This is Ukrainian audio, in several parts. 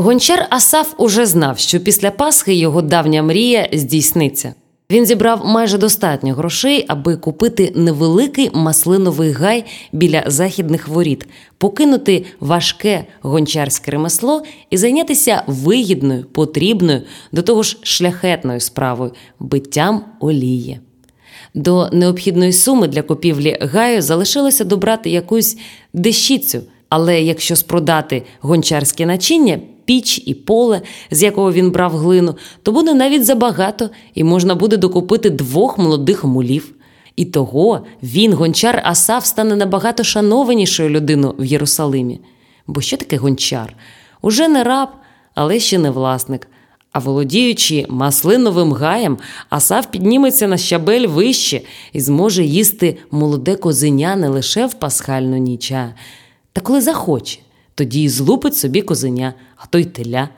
Гончар Асаф уже знав, що після Пасхи його давня мрія здійсниться. Він зібрав майже достатньо грошей, аби купити невеликий маслиновий гай біля західних воріт, покинути важке гончарське ремесло і зайнятися вигідною, потрібною, до того ж шляхетною справою биттям олії. До необхідної суми для купівлі гаю залишилося добрати якусь дещицю, але якщо спродати гончарське начиння, піч і поле, з якого він брав глину, то буде навіть забагато, і можна буде докупити двох молодих мулів. І того він, гончар Асав, стане набагато шанованішою людиною в Єрусалимі. Бо що таке гончар? Уже не раб, але ще не власник. А володіючи маслиновим гаєм, Асав підніметься на щабель вище і зможе їсти молоде козеня не лише в пасхальну ніч, та коли захоче тоді й злупить собі козеня, а то й теля.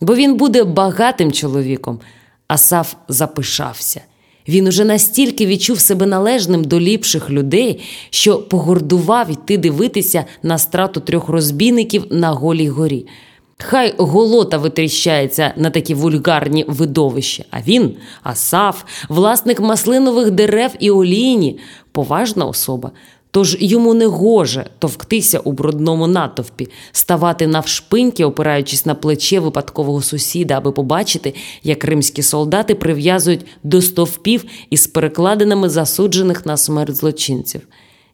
Бо він буде багатим чоловіком. Асаф запишався. Він уже настільки відчув себе належним до ліпших людей, що погордував іти дивитися на страту трьох розбійників на голій горі. Хай голота витріщається на такі вульгарні видовища. А він, Асаф, власник маслинових дерев і олійні, поважна особа, Тож йому не гоже товктися у брудному натовпі, ставати навшпиньки, опираючись на плече випадкового сусіда, аби побачити, як римські солдати прив'язують до стовпів із перекладинами засуджених на смерть злочинців.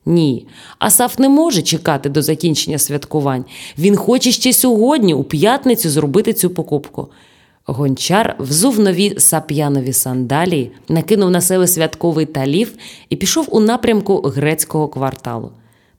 Ні, Асаф не може чекати до закінчення святкувань. Він хоче ще сьогодні, у п'ятницю, зробити цю покупку. Гончар взув нові сап'янові сандалії, накинув на себе святковий талів і пішов у напрямку грецького кварталу.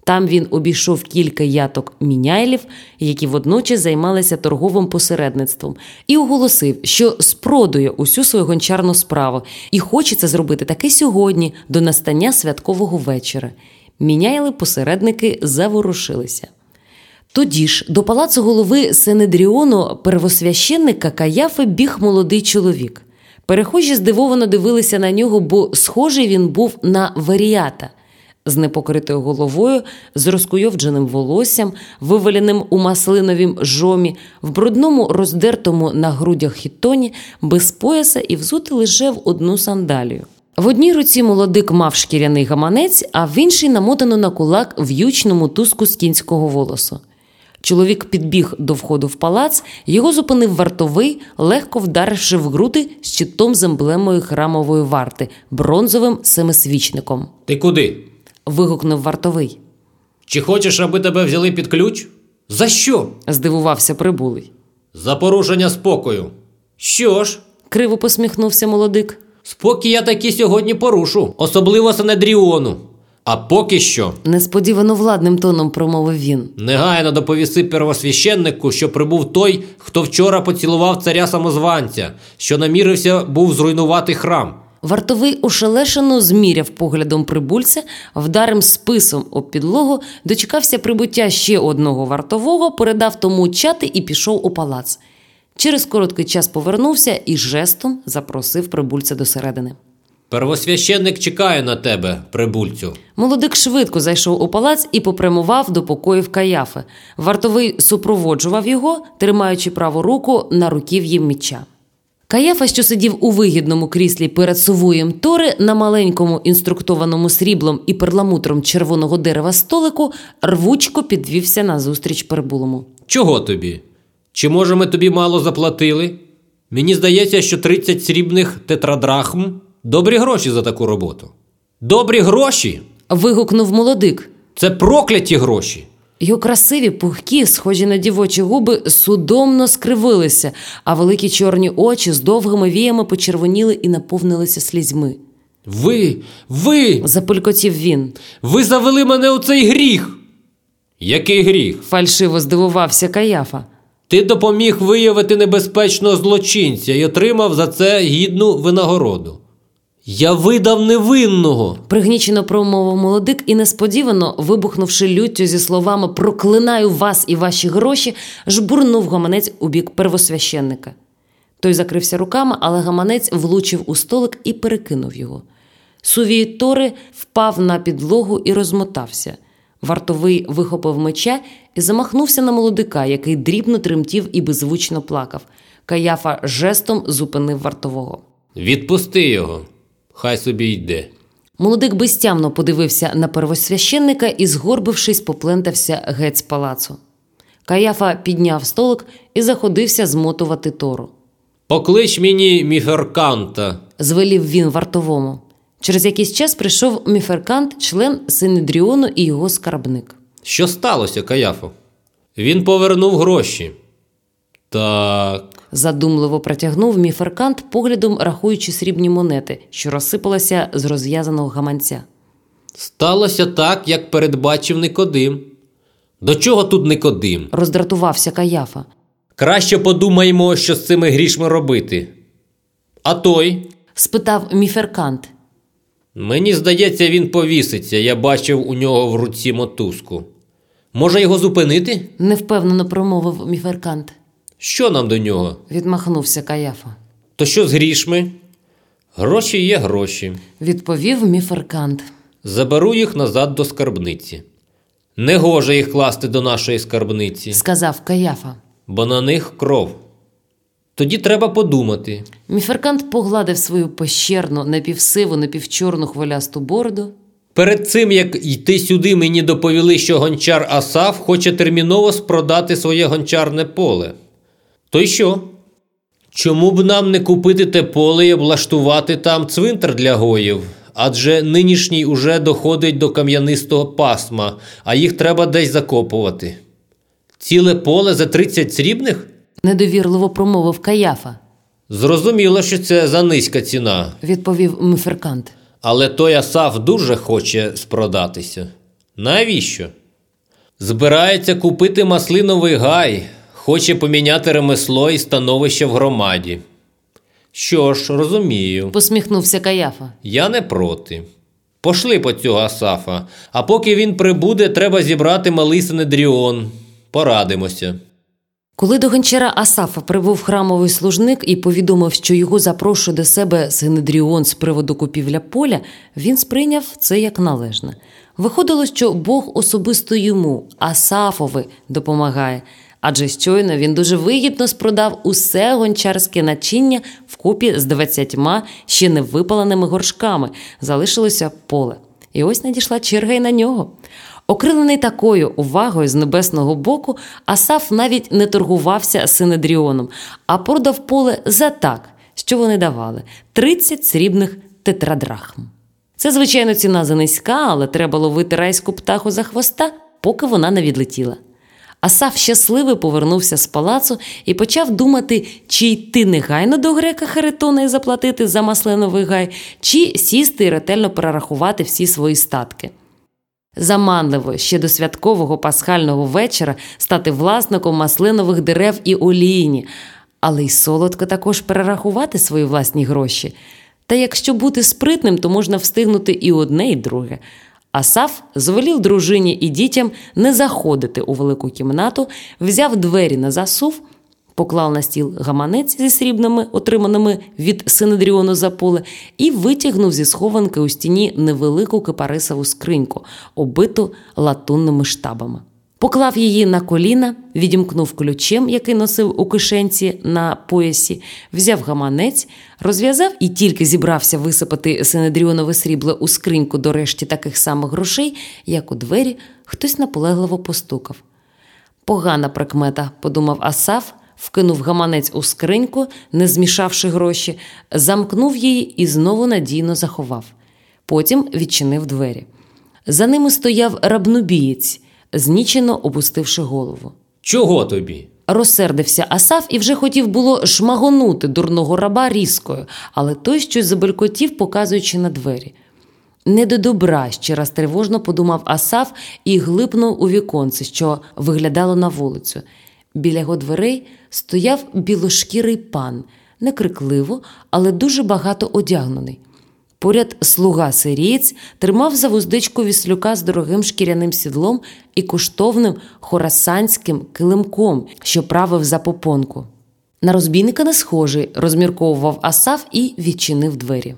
Там він обійшов кілька яток міняйлів, які водночас займалися торговим посередництвом, і оголосив, що спродує усю свою гончарну справу і хоче це зробити таки сьогодні, до настання святкового вечора. Міняйли посередники заворушилися. Тоді ж до палацу голови Сенедріону первосвященника Каяфи біг молодий чоловік. Перехожі здивовано дивилися на нього, бо схожий він був на варіата. З непокритою головою, з розкуйовдженим волоссям, виваленим у маслиновім жомі, в брудному роздертому на грудях хітоні, без пояса і взути лише в одну сандалію. В одній руці молодик мав шкіряний гаманець, а в іншій намотано на кулак в'ючному туску з кінського волосу. Чоловік підбіг до входу в палац, його зупинив вартовий, легко вдаривши в груди щитом з емблемою храмової варти, бронзовим семисвічником. Ти куди? вигукнув вартовий. Чи хочеш, аби тебе взяли під ключ? За що? здивувався прибулий. За порушення спокою. Що ж, Криво посміхнувся молодик. спокій я таки сьогодні порушу, особливо Санедріону. А поки що Несподівано владним тоном промовив він. негайно доповіси первосвященнику, що прибув той, хто вчора поцілував царя самозванця, що намірився був зруйнувати храм. Вартовий ушелешено зміряв поглядом прибульця, вдарим списом об підлогу, дочекався прибуття ще одного вартового, передав тому чати і пішов у палац. Через короткий час повернувся і жестом запросив прибульця до середини. Первосвященник чекає на тебе, прибульцю. Молодик швидко зайшов у палац і попрямував до покоїв Каяфи. Вартовий супроводжував його, тримаючи праву руку на руків'ї меча. Каяфа, що сидів у вигідному кріслі перед сувоєм Тори на маленькому інструктованому сріблом і перламутром червоного дерева столику, рвучко підвівся назустріч перебулому. Чого тобі? Чи може ми тобі мало заплатили? Мені здається, що 30 срібних тетрадрахм добрі гроші за таку роботу. Добрі гроші? Вигукнув молодик. Це прокляті гроші. Його красиві, пухкі, схожі на дівочі губи, судомно скривилися, а великі чорні очі з довгими віями почервоніли і наповнилися слізьми. Ви, ви, Запулькотів він. ви завели мене у цей гріх. Який гріх? Фальшиво здивувався Каяфа. Ти допоміг виявити небезпечного злочинця і отримав за це гідну винагороду. Я видав невинного. Пригнічено промовив молодик і несподівано, вибухнувши люттю зі словами Проклинаю вас і ваші гроші, жбурнув гаманець у бік первосвященника. Той закрився руками, але гаманець влучив у столик і перекинув його. Сувій Тори впав на підлогу і розмотався. Вартовий вихопив меча і замахнувся на молодика, який дрібно тремтів і беззвучно плакав. Каяфа жестом зупинив вартового. Відпусти його, хай собі йде. Молодик безтямно подивився на первосвященника і, згорбившись, поплентався геть з палацу. Каяфа підняв столик і заходився змотувати тору. Поклич мені міферканта. Звелів він вартовому. Через якийсь час прийшов міферкант, член Синедріону і його скарбник. Що сталося, Каяфо? Він повернув гроші. Так. Задумливо протягнув міферкант, поглядом рахуючи срібні монети, що розсипалися з розв'язаного гаманця. Сталося так, як передбачив Никодим. До чого тут Никодим? Роздратувався Каяфа. Краще подумаймо, що з цими грішми робити. А той? Спитав міферкант. Мені здається, він повіситься. Я бачив у нього в руці мотузку. Може його зупинити? Невпевнено промовив міферкант. Що нам до нього? Відмахнувся Каяфа. То що з грішми? Гроші є гроші. Відповів міферкант. Заберу їх назад до скарбниці. Не гоже їх класти до нашої скарбниці, Сказав Каяфа. бо на них кров. Тоді треба подумати. Міферкант погладив свою пещерну, напівсиву, напівчорну хвилясту бороду. Перед цим, як йти сюди, мені доповіли, що гончар Асаф хоче терміново спродати своє гончарне поле. То й що? Чому б нам не купити те поле і облаштувати там цвинтар для гоїв? Адже нинішній уже доходить до кам'янистого пасма, а їх треба десь закопувати. Ціле поле за 30 срібних? Недовірливо промовив Каяфа. Зрозуміло, що це за низька ціна. Відповів міферкант. Але той Асаф дуже хоче спродатися. Навіщо? Збирається купити маслиновий гай, хоче поміняти ремесло і становище в громаді. Що ж, розумію, Посміхнувся Каяфа. я не проти. Пошли по цього Асафа, а поки він прибуде, треба зібрати малий Синедріон. Порадимося. Коли до гончара Асафа прибув храмовий служник і повідомив, що його запрошує до себе Синедріон з приводу купівля поля, він сприйняв це як належне. Виходило, що Бог особисто йому, Асафови, допомагає, адже щойно він дуже вигідно спродав усе гончарське начиння вкупі з двадцятьма ще не випаленими горшками. Залишилося поле. І ось надійшла черга й на нього. Окрилений такою увагою з небесного боку, Асаф навіть не торгувався Синедріоном, а продав поле за так, що вони давали 30 срібних тетрадрахм. Це, звичайно, ціна занизька, але треба ловити райську птаху за хвоста, поки вона не відлетіла. Асаф щасливий повернувся з палацу і почав думати, чи йти негайно до грека Харитона і заплатити за масленовий гай, чи сісти і ретельно перерахувати всі свої статки. Заманливо ще до святкового пасхального вечора стати власником маслинових дерев і олійні, але й солодко також перерахувати свої власні гроші. Та якщо бути спритним, то можна встигнути і одне, і друге. Асаф звелів дружині і дітям не заходити у велику кімнату, взяв двері на засув, поклав на стіл гаманець зі срібними, отриманими від Синедріону за поле, і витягнув зі схованки у стіні невелику кипарисову скриньку, оббиту латунними штабами. Поклав її на коліна, відімкнув ключем, який носив у кишенці на поясі, взяв гаманець, розв'язав і тільки зібрався висипати Синедріонове срібло у скриньку до решті таких самих грошей, як у двері хтось наполегливо постукав. Погана прикмета, подумав Асаф, вкинув гаманець у скриньку, не змішавши гроші, замкнув її і знову надійно заховав. Потім відчинив двері. За ними стояв рабнобієць, знічено опустивши голову. Чого тобі? Розсердився Асаф і вже хотів було шмагонути дурного раба різкою, але той щось забелькотів, показуючи на двері. Не до добра, ще раз тривожно подумав Асаф і глипнув у віконце, що виглядало на вулицю. Біля його дверей стояв білошкірий пан, некрикливо, але дуже багато одягнений. Поряд слуга сирієць тримав за вуздечку віслюка з дорогим шкіряним сідлом і коштовним хорасанським килимком, що правив за попонку. На розбійника не схожий, розмірковував Асаф і відчинив двері.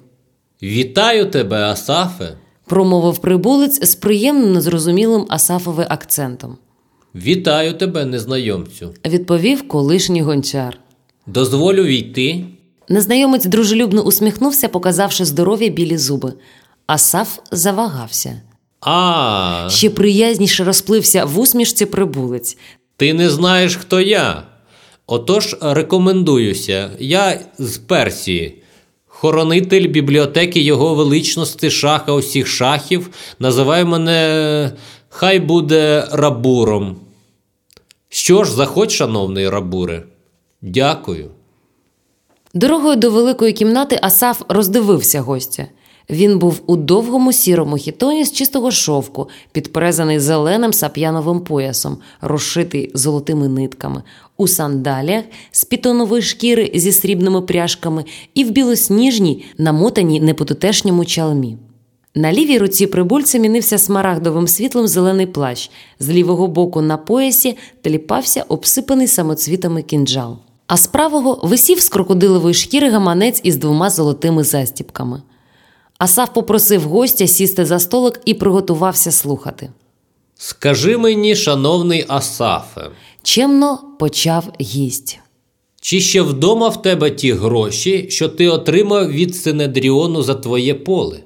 Вітаю тебе, Асафе. промовив прибулець з приємно незрозумілим Асафовим акцентом. Вітаю тебе, незнайомцю. Відповів колишній гончар. Дозволю війти. Незнайомець дружелюбно усміхнувся, показавши здорові білі зуби. Асаф завагався. А, Ще приязніше розплився в усмішці прибулець. ти не знаєш, хто я. Отож, рекомендуюся. Я з Персії. Хоронитель бібліотеки Його величності шаха усіх шахів. Називай мене. Хай буде рабуром. Що ж, заходь, шановний рабуре. Дякую. Дорогою до великої кімнати Асаф роздивився гостя. Він був у довгому сірому хітоні з чистого шовку, підперезаний зеленим сап'яновим поясом, розшитий золотими нитками, у сандаліях з пітонової шкіри зі срібними пряжками і в білосніжній, намотаній непотутешньому чалмі. На лівій руці прибульця мінився смарагдовим світлом зелений плащ, з лівого боку на поясі теліпався обсипаний самоцвітами кінджал. А з правого висів з крокодилової шкіри гаманець із двома золотими застіпками. Асав попросив гостя сісти за столик і приготувався слухати. Скажи мені, шановний Асафе, Чемно почав гість. чи ще вдома в тебе ті гроші, що ти отримав від Синедріону за твоє поле?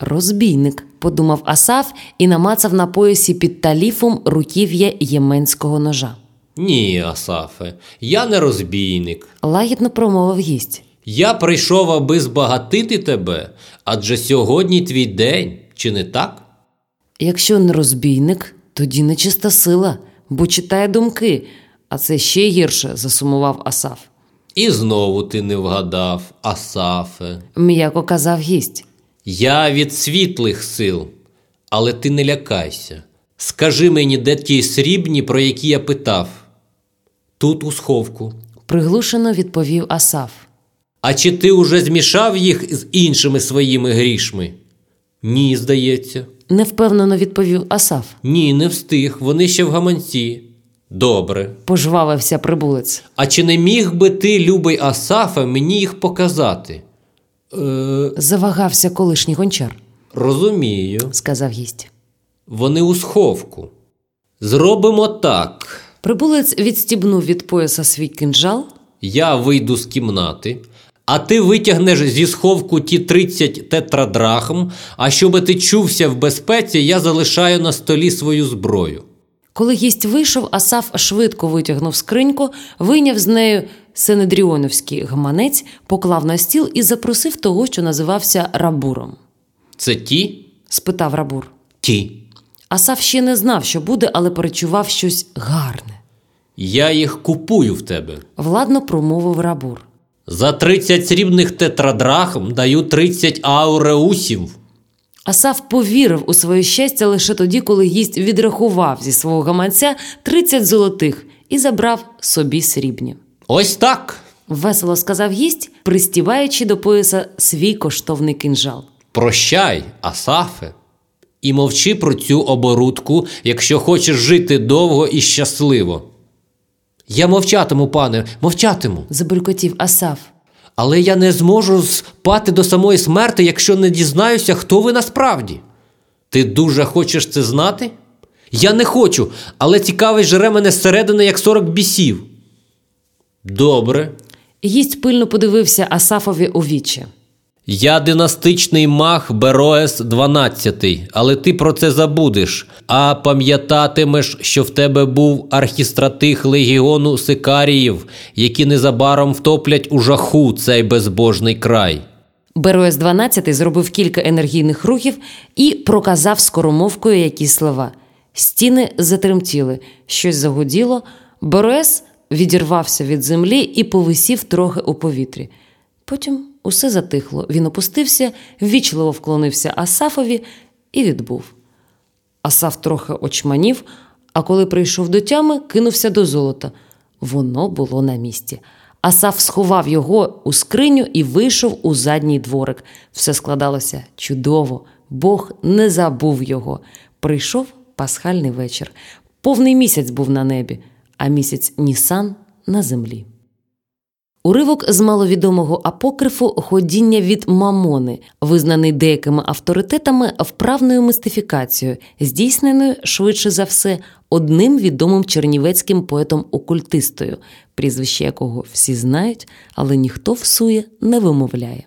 Розбійник, подумав Асаф і намацав на поясі під таліфом руків'я єменського ножа. Ні, Асафе, я не розбійник. Лагідно промовив гість. Я прийшов, аби збагатити тебе, адже сьогодні твій день, чи не так? Якщо не розбійник, тоді нечиста сила, бо читає думки, а це ще гірше, засумував Асаф. І знову ти не вгадав, Асафе. М'яко казав гість. Я від світлих сил, але ти не лякайся. Скажи мені, де ті срібні, про які я питав? Тут у сховку. Приглушено відповів Асаф. А чи ти уже змішав їх з іншими своїми грішми? Ні, здається. Невпевнено відповів Асаф. Ні, не встиг, вони ще в гаманці. Добре. Пожвавився прибулець. А чи не міг би ти, любий Асафе, мені їх показати? Е, Завагався колишній гончар, розумію. сказав гість. Вони у сховку. Зробимо так. Прибулець відстібнув від пояса свій кинджал, Я вийду з кімнати, а ти витягнеш зі сховку ті 30 тетрадрахм, а щоби ти чувся в безпеці, я залишаю на столі свою зброю. Коли гість вийшов, Асаф швидко витягнув скриньку, вийняв з нею сенедріоновський гаманець, поклав на стіл і запросив того, що називався рабуром. Це ті? Спитав рабур. Ті. Асаф ще не знав, що буде, але перечував щось гарне. Я їх купую в тебе. Владно промовив рабур. За 30 срібних тетрадрахм даю 30 ауреусів. Асаф повірив у своє щастя лише тоді, коли гість відрахував зі свого гаманця 30 золотих і забрав собі срібні. Ось так. Весело сказав гість, пристібаючи до пояса свій коштовний кинжал. Прощай, Асафе, і мовчи про цю оборудку, якщо хочеш жити довго і щасливо. Я мовчатиму, пане, мовчатиму. Забелькотів Асаф. Але я не зможу спати до самої смерти, якщо не дізнаюся, хто ви насправді. Ти дуже хочеш це знати? Я не хочу, але цікавий жере мене зсередини, як сорок бісів. Добре. Гість пильно подивився Асафові у вічі. Я династичний мах Бероес 12, але ти про це забудеш, а пам'ятатимеш, що в тебе був архістратих легіону сикаріїв, які незабаром втоплять у жаху цей безбожний край. Бероес 12 зробив кілька енергійних рухів і проказав скоромовкою якісь слова. Стіни затремтіли, щось загуділо. Бероес відірвався від землі і повисів трохи у повітрі. Потім усе затихло. Він опустився, ввічливо вклонився Асафові і відбув. Асаф трохи очманів, а коли прийшов до тями, кинувся до золота. Воно було на місці. Асаф сховав його у скриню і вийшов у задній дворик. Все складалося чудово. Бог не забув його. Прийшов пасхальний вечір. Повний місяць був на небі, а місяць Нісан на землі. Уривок з маловідомого апокрифу ходіння від мамони, визнаний деякими авторитетами вправною мистифікацією, здійсненою швидше за все одним відомим чернівецьким поетом-окультистою, прізвище якого всі знають, але ніхто всує не вимовляє.